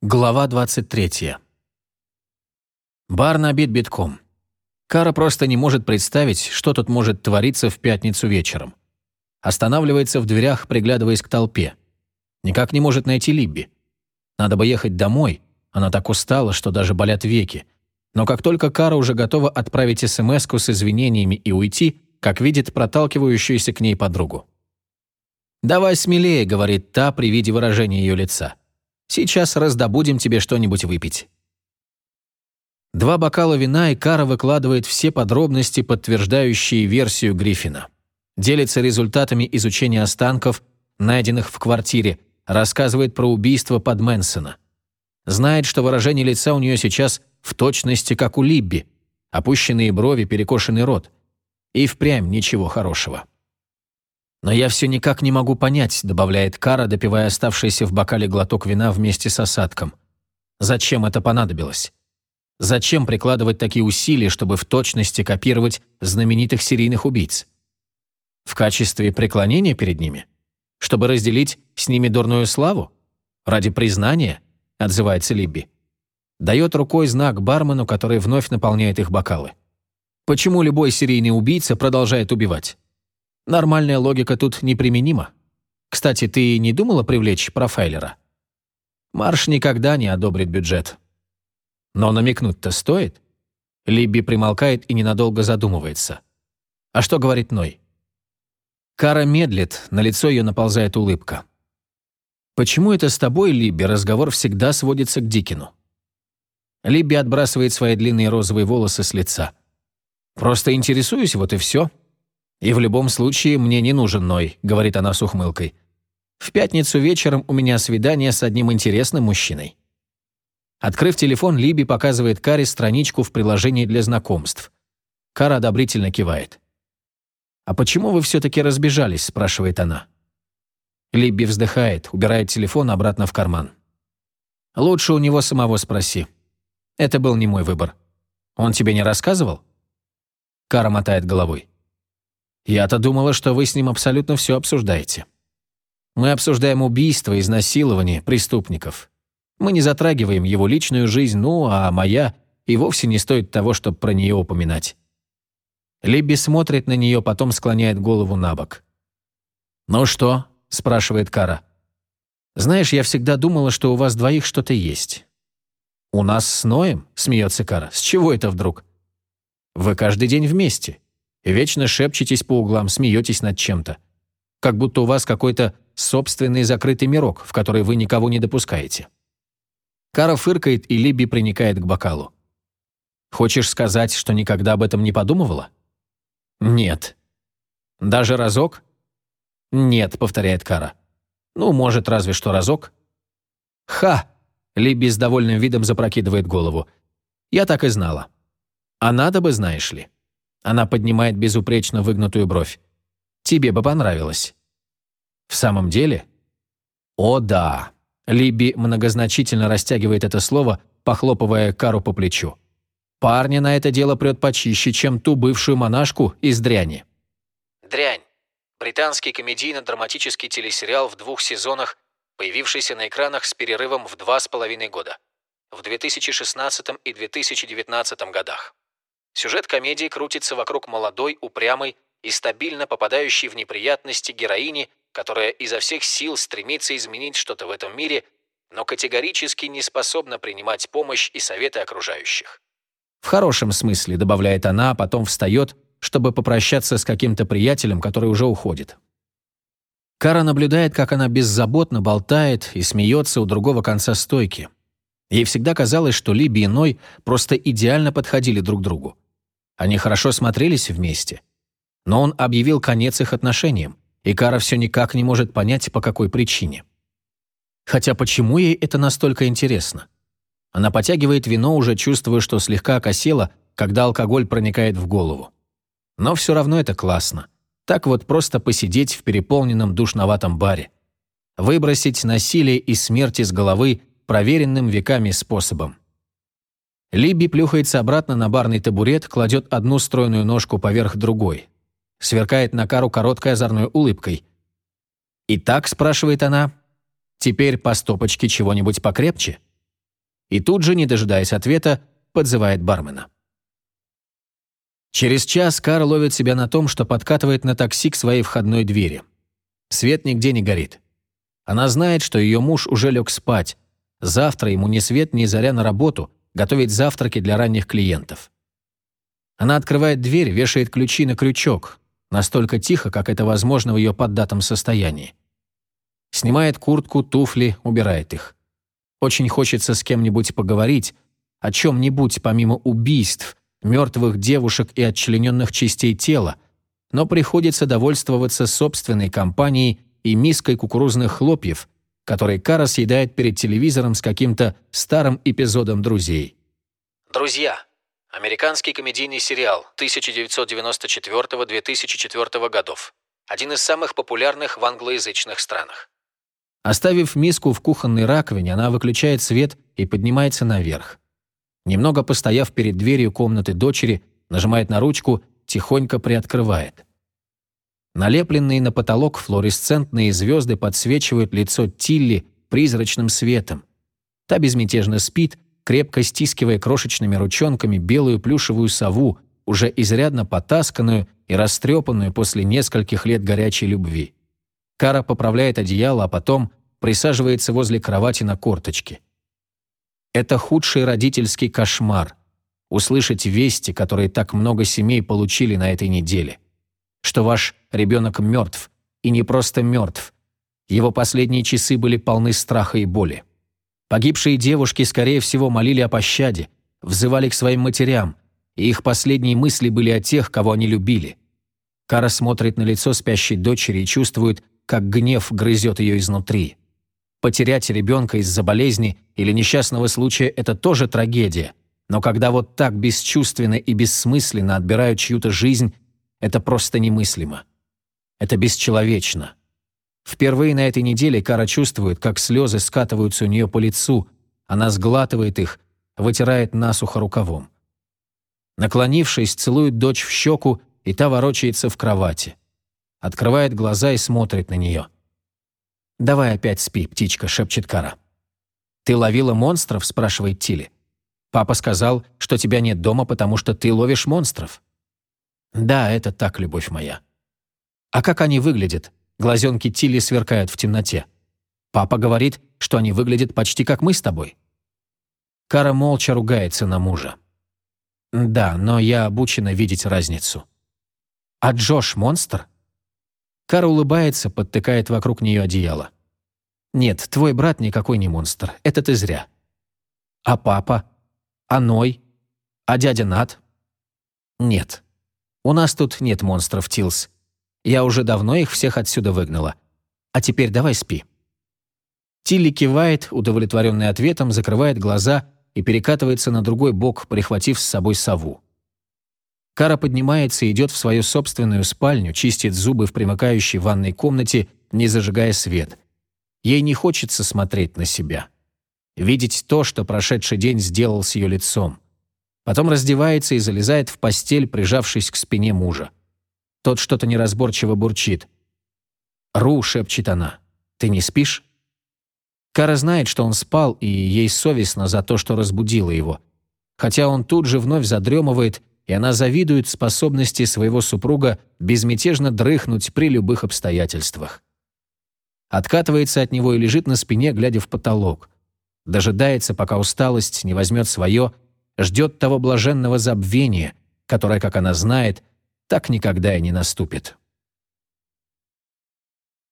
Глава 23. Бар набит битком. Кара просто не может представить, что тут может твориться в пятницу вечером. Останавливается в дверях, приглядываясь к толпе. Никак не может найти Либби. Надо бы ехать домой. Она так устала, что даже болят веки. Но как только Кара уже готова отправить смс с извинениями и уйти, как видит проталкивающуюся к ней подругу. «Давай смелее», — говорит та при виде выражения ее лица. Сейчас раздобудем тебе что-нибудь выпить». Два бокала вина, и Кара выкладывает все подробности, подтверждающие версию Гриффина. Делится результатами изучения останков, найденных в квартире, рассказывает про убийство под Мэнсона. Знает, что выражение лица у нее сейчас в точности, как у Либби. Опущенные брови, перекошенный рот. И впрямь ничего хорошего. «Но я все никак не могу понять», — добавляет Кара, допивая оставшийся в бокале глоток вина вместе с осадком. «Зачем это понадобилось? Зачем прикладывать такие усилия, чтобы в точности копировать знаменитых серийных убийц? В качестве преклонения перед ними? Чтобы разделить с ними дурную славу? Ради признания?» — отзывается Либби. Дает рукой знак бармену, который вновь наполняет их бокалы. Почему любой серийный убийца продолжает убивать? Нормальная логика тут неприменима. Кстати, ты не думала привлечь профайлера? Марш никогда не одобрит бюджет. Но намекнуть-то стоит? Либби примолкает и ненадолго задумывается. А что говорит Ной? Кара медлит, на лицо ее наползает улыбка. «Почему это с тобой, Либби, разговор всегда сводится к Дикину?» Либби отбрасывает свои длинные розовые волосы с лица. «Просто интересуюсь, вот и все. «И в любом случае мне не нужен Ной», — говорит она с ухмылкой. «В пятницу вечером у меня свидание с одним интересным мужчиной». Открыв телефон, Либи показывает Каре страничку в приложении для знакомств. Кара одобрительно кивает. «А почему вы все-таки разбежались?» – спрашивает она. Либби вздыхает, убирает телефон обратно в карман. «Лучше у него самого спроси. Это был не мой выбор. Он тебе не рассказывал?» Кара мотает головой. Я-то думала, что вы с ним абсолютно все обсуждаете. Мы обсуждаем убийство, изнасилование, преступников. Мы не затрагиваем его личную жизнь, ну, а моя и вовсе не стоит того, чтобы про нее упоминать. Либби смотрит на нее, потом склоняет голову на бок. «Ну что?» – спрашивает Кара. «Знаешь, я всегда думала, что у вас двоих что-то есть». «У нас с Ноем?» – смеется Кара. «С чего это вдруг?» «Вы каждый день вместе. Вечно шепчетесь по углам, смеетесь над чем-то. Как будто у вас какой-то собственный закрытый мирок, в который вы никого не допускаете. Кара фыркает, и Либи приникает к бокалу. «Хочешь сказать, что никогда об этом не подумывала?» «Нет». «Даже разок?» «Нет», — повторяет Кара. «Ну, может, разве что разок». «Ха!» — Либи с довольным видом запрокидывает голову. «Я так и знала. А надо бы, знаешь ли». Она поднимает безупречно выгнутую бровь. «Тебе бы понравилось». «В самом деле?» «О, да». Либи многозначительно растягивает это слово, похлопывая Кару по плечу. «Парня на это дело прет почище, чем ту бывшую монашку из «Дряни». «Дрянь» – британский комедийно-драматический телесериал в двух сезонах, появившийся на экранах с перерывом в два с половиной года. В 2016 и 2019 годах. Сюжет комедии крутится вокруг молодой, упрямой и стабильно попадающей в неприятности героини, которая изо всех сил стремится изменить что-то в этом мире, но категорически не способна принимать помощь и советы окружающих. В хорошем смысле, добавляет она, а потом встает, чтобы попрощаться с каким-то приятелем, который уже уходит. Кара наблюдает, как она беззаботно болтает и смеется у другого конца стойки. Ей всегда казалось, что Либи и Ной просто идеально подходили друг другу. Они хорошо смотрелись вместе. Но он объявил конец их отношениям, и Кара все никак не может понять, по какой причине. Хотя почему ей это настолько интересно? Она потягивает вино, уже чувствуя, что слегка окосела, когда алкоголь проникает в голову. Но все равно это классно. Так вот просто посидеть в переполненном душноватом баре. Выбросить насилие и смерть из головы проверенным веками способом. Либби плюхается обратно на барный табурет, кладет одну стройную ножку поверх другой. Сверкает на кару короткой озорной улыбкой. «Итак», — спрашивает она, — «теперь по стопочке чего-нибудь покрепче? и тут же, не дожидаясь ответа, подзывает бармена. Через час Кара ловит себя на том, что подкатывает на такси к своей входной двери. Свет нигде не горит. Она знает, что ее муж уже лег спать. Завтра ему ни свет, ни заря на работу, готовить завтраки для ранних клиентов. Она открывает дверь, вешает ключи на крючок, настолько тихо, как это возможно в ее поддатом состоянии. Снимает куртку, туфли, убирает их. Очень хочется с кем-нибудь поговорить, о чем-нибудь помимо убийств, мертвых девушек и отчлененных частей тела, но приходится довольствоваться собственной компанией и миской кукурузных хлопьев, которые Кара съедает перед телевизором с каким-то старым эпизодом «Друзей». «Друзья» – американский комедийный сериал 1994-2004 годов. Один из самых популярных в англоязычных странах. Оставив миску в кухонной раковине, она выключает свет и поднимается наверх. Немного постояв перед дверью комнаты дочери, нажимает на ручку, тихонько приоткрывает. Налепленные на потолок флуоресцентные звезды подсвечивают лицо Тилли призрачным светом. Та безмятежно спит, крепко стискивая крошечными ручонками белую плюшевую сову, уже изрядно потасканную и растрепанную после нескольких лет горячей любви. Кара поправляет одеяло, а потом присаживается возле кровати на корточке. Это худший родительский кошмар. Услышать вести, которые так много семей получили на этой неделе. Что ваш ребенок мертв, и не просто мертв. Его последние часы были полны страха и боли. Погибшие девушки, скорее всего, молили о пощаде, взывали к своим матерям, и их последние мысли были о тех, кого они любили. Кара смотрит на лицо спящей дочери и чувствует, как гнев грызет ее изнутри. Потерять ребенка из-за болезни или несчастного случая – это тоже трагедия. Но когда вот так бесчувственно и бессмысленно отбирают чью-то жизнь, это просто немыслимо. Это бесчеловечно. Впервые на этой неделе Кара чувствует, как слезы скатываются у нее по лицу. Она сглатывает их, вытирает насухо рукавом. Наклонившись, целует дочь в щеку, и та ворочается в кровати открывает глаза и смотрит на нее. «Давай опять спи, птичка», — шепчет Кара. «Ты ловила монстров?» — спрашивает Тилли. «Папа сказал, что тебя нет дома, потому что ты ловишь монстров». «Да, это так, любовь моя». «А как они выглядят?» Глазенки Тилли сверкают в темноте. «Папа говорит, что они выглядят почти как мы с тобой». Кара молча ругается на мужа. «Да, но я обучена видеть разницу». «А Джош монстр?» Кара улыбается, подтыкает вокруг нее одеяло. «Нет, твой брат никакой не монстр. Это ты зря». «А папа? А Ной? А дядя Нат?» «Нет. У нас тут нет монстров, Тилс. Я уже давно их всех отсюда выгнала. А теперь давай спи». Тилли кивает, удовлетворенный ответом, закрывает глаза и перекатывается на другой бок, прихватив с собой сову. Кара поднимается и идет в свою собственную спальню, чистит зубы в примыкающей ванной комнате, не зажигая свет. Ей не хочется смотреть на себя. Видеть то, что прошедший день сделал с ее лицом. Потом раздевается и залезает в постель, прижавшись к спине мужа. Тот что-то неразборчиво бурчит. «Ру», — шепчет она, — «ты не спишь?» Кара знает, что он спал, и ей совестно за то, что разбудила его. Хотя он тут же вновь задремывает и она завидует способности своего супруга безмятежно дрыхнуть при любых обстоятельствах. Откатывается от него и лежит на спине, глядя в потолок. Дожидается, пока усталость не возьмет свое, ждет того блаженного забвения, которое, как она знает, так никогда и не наступит.